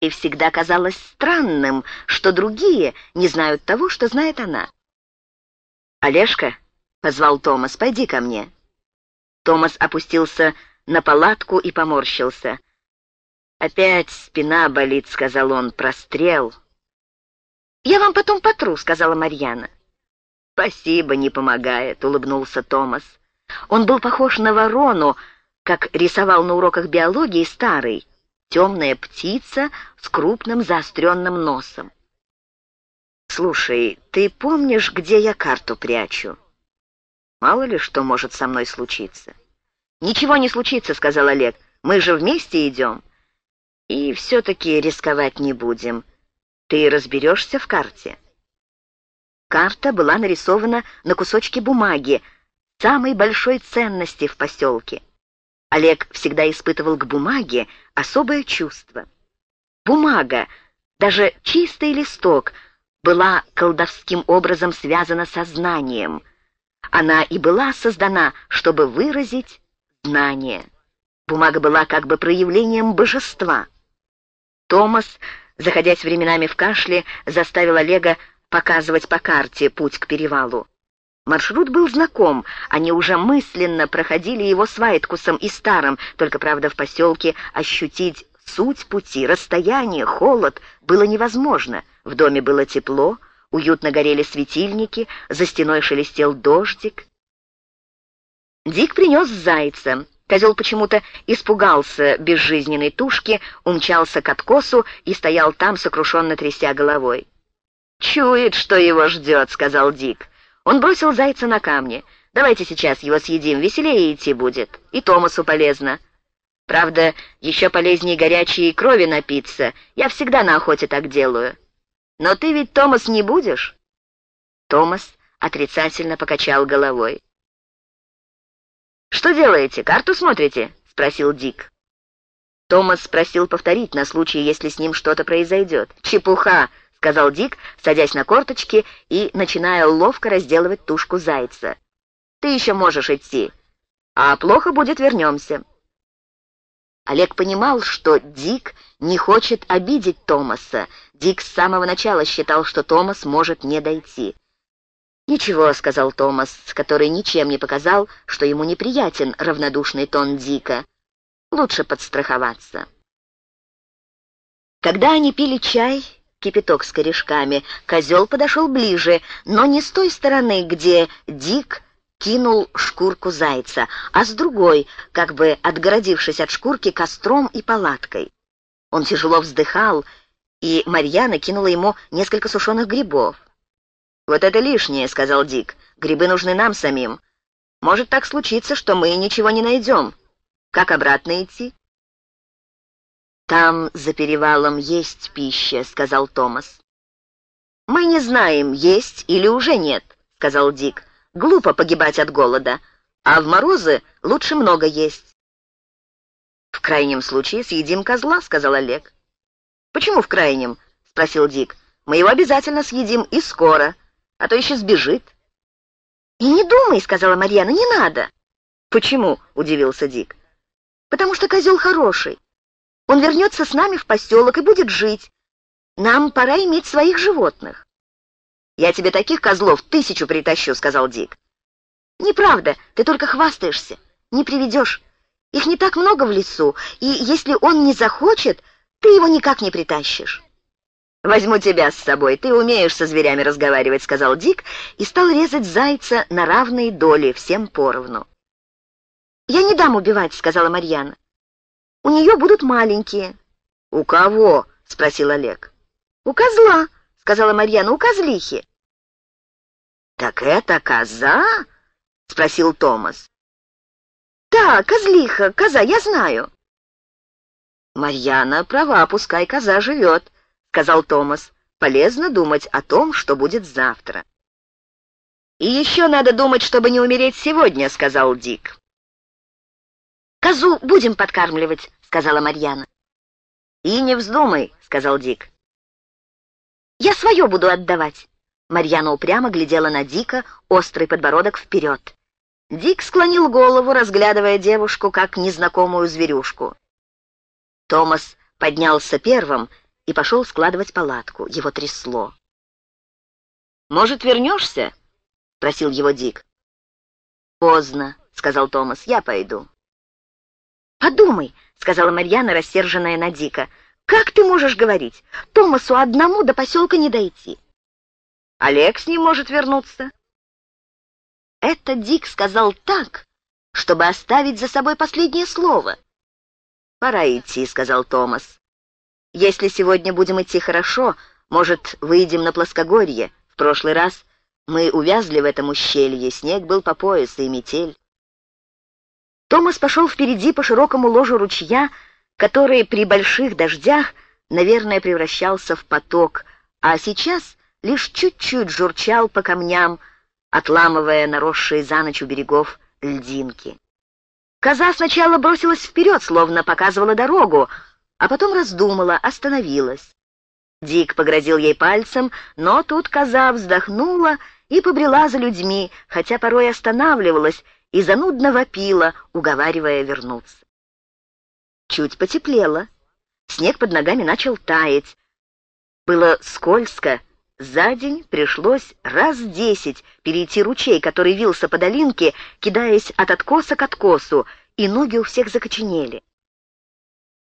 И всегда казалось странным, что другие не знают того, что знает она. «Олежка», — позвал Томас, — «пойди ко мне». Томас опустился на палатку и поморщился. «Опять спина болит», — сказал он, — «прострел». «Я вам потом потру», — сказала Марьяна. «Спасибо, не помогает», — улыбнулся Томас. Он был похож на ворону, как рисовал на уроках биологии старый, темная птица с крупным заостренным носом. «Слушай, ты помнишь, где я карту прячу? Мало ли что может со мной случиться». «Ничего не случится», — сказал Олег. «Мы же вместе идем». «И все-таки рисковать не будем. Ты разберешься в карте?» Карта была нарисована на кусочке бумаги, самой большой ценности в поселке. Олег всегда испытывал к бумаге особое чувство. Бумага, даже чистый листок, была колдовским образом связана со знанием. Она и была создана, чтобы выразить знание. Бумага была как бы проявлением божества. Томас, заходясь временами в кашле, заставил Олега показывать по карте путь к перевалу. Маршрут был знаком, они уже мысленно проходили его с Вайткусом и Старым, только, правда, в поселке ощутить суть пути, расстояние, холод было невозможно. В доме было тепло, уютно горели светильники, за стеной шелестел дождик. Дик принес зайца. Козел почему-то испугался безжизненной тушки, умчался к откосу и стоял там, сокрушенно тряся головой. «Чует, что его ждет», — сказал Дик. Он бросил зайца на камни. «Давайте сейчас его съедим, веселее идти будет. И Томасу полезно. Правда, еще полезнее горячей крови напиться. Я всегда на охоте так делаю. Но ты ведь, Томас, не будешь?» Томас отрицательно покачал головой. «Что делаете, карту смотрите?» — спросил Дик. Томас спросил повторить на случай, если с ним что-то произойдет. «Чепуха!» — сказал Дик, садясь на корточки и начиная ловко разделывать тушку зайца. «Ты еще можешь идти, а плохо будет, вернемся». Олег понимал, что Дик не хочет обидеть Томаса. Дик с самого начала считал, что Томас может не дойти. «Ничего», — сказал Томас, который ничем не показал, что ему неприятен равнодушный тон Дика. «Лучше подстраховаться». Когда они пили чай, кипяток с корешками. Козел подошел ближе, но не с той стороны, где Дик кинул шкурку зайца, а с другой, как бы отгородившись от шкурки костром и палаткой. Он тяжело вздыхал, и Марьяна кинула ему несколько сушеных грибов. «Вот это лишнее», — сказал Дик. «Грибы нужны нам самим. Может так случиться, что мы ничего не найдем. Как обратно идти?» «Там за перевалом есть пища», — сказал Томас. «Мы не знаем, есть или уже нет», — сказал Дик. «Глупо погибать от голода, а в морозы лучше много есть». «В крайнем случае съедим козла», — сказал Олег. «Почему в крайнем?» — спросил Дик. «Мы его обязательно съедим и скоро, а то еще сбежит». «И не думай», — сказала Марьяна, — «не надо». «Почему?» — удивился Дик. «Потому что козел хороший. Он вернется с нами в поселок и будет жить. Нам пора иметь своих животных. «Я тебе таких козлов тысячу притащу», — сказал Дик. «Неправда, ты только хвастаешься, не приведешь. Их не так много в лесу, и если он не захочет, ты его никак не притащишь». «Возьму тебя с собой, ты умеешь со зверями разговаривать», — сказал Дик и стал резать зайца на равные доли, всем поровну. «Я не дам убивать», — сказала Марьяна. У нее будут маленькие». «У кого?» — спросил Олег. «У козла», — сказала Марьяна, — «у козлихи». «Так это коза?» — спросил Томас. «Да, козлиха, коза, я знаю». «Марьяна права, пускай коза живет», — сказал Томас. «Полезно думать о том, что будет завтра». «И еще надо думать, чтобы не умереть сегодня», — сказал Дик. «Козу будем подкармливать», — сказала Марьяна. «И не вздумай», — сказал Дик. «Я свое буду отдавать». Марьяна упрямо глядела на Дика, острый подбородок вперед. Дик склонил голову, разглядывая девушку, как незнакомую зверюшку. Томас поднялся первым и пошел складывать палатку. Его трясло. «Может, вернешься?» — просил его Дик. «Поздно», — сказал Томас, — «я пойду». «Подумай», — сказала Марьяна, рассерженная на Дика, — «как ты можешь говорить? Томасу одному до поселка не дойти». «Олег с ним может вернуться». Это Дик сказал так, чтобы оставить за собой последнее слово. «Пора идти», — сказал Томас. «Если сегодня будем идти хорошо, может, выйдем на плоскогорье. В прошлый раз мы увязли в этом ущелье, снег был по пояс и метель». Томас пошел впереди по широкому ложу ручья, который при больших дождях, наверное, превращался в поток, а сейчас лишь чуть-чуть журчал по камням, отламывая наросшие за ночь у берегов льдинки. Коза сначала бросилась вперед, словно показывала дорогу, а потом раздумала, остановилась. Дик погрозил ей пальцем, но тут коза вздохнула и побрела за людьми, хотя порой останавливалась и занудно вопила, уговаривая вернуться. Чуть потеплело. Снег под ногами начал таять. Было скользко, за день пришлось раз десять перейти ручей, который вился по долинке, кидаясь от откоса к откосу, и ноги у всех закоченели.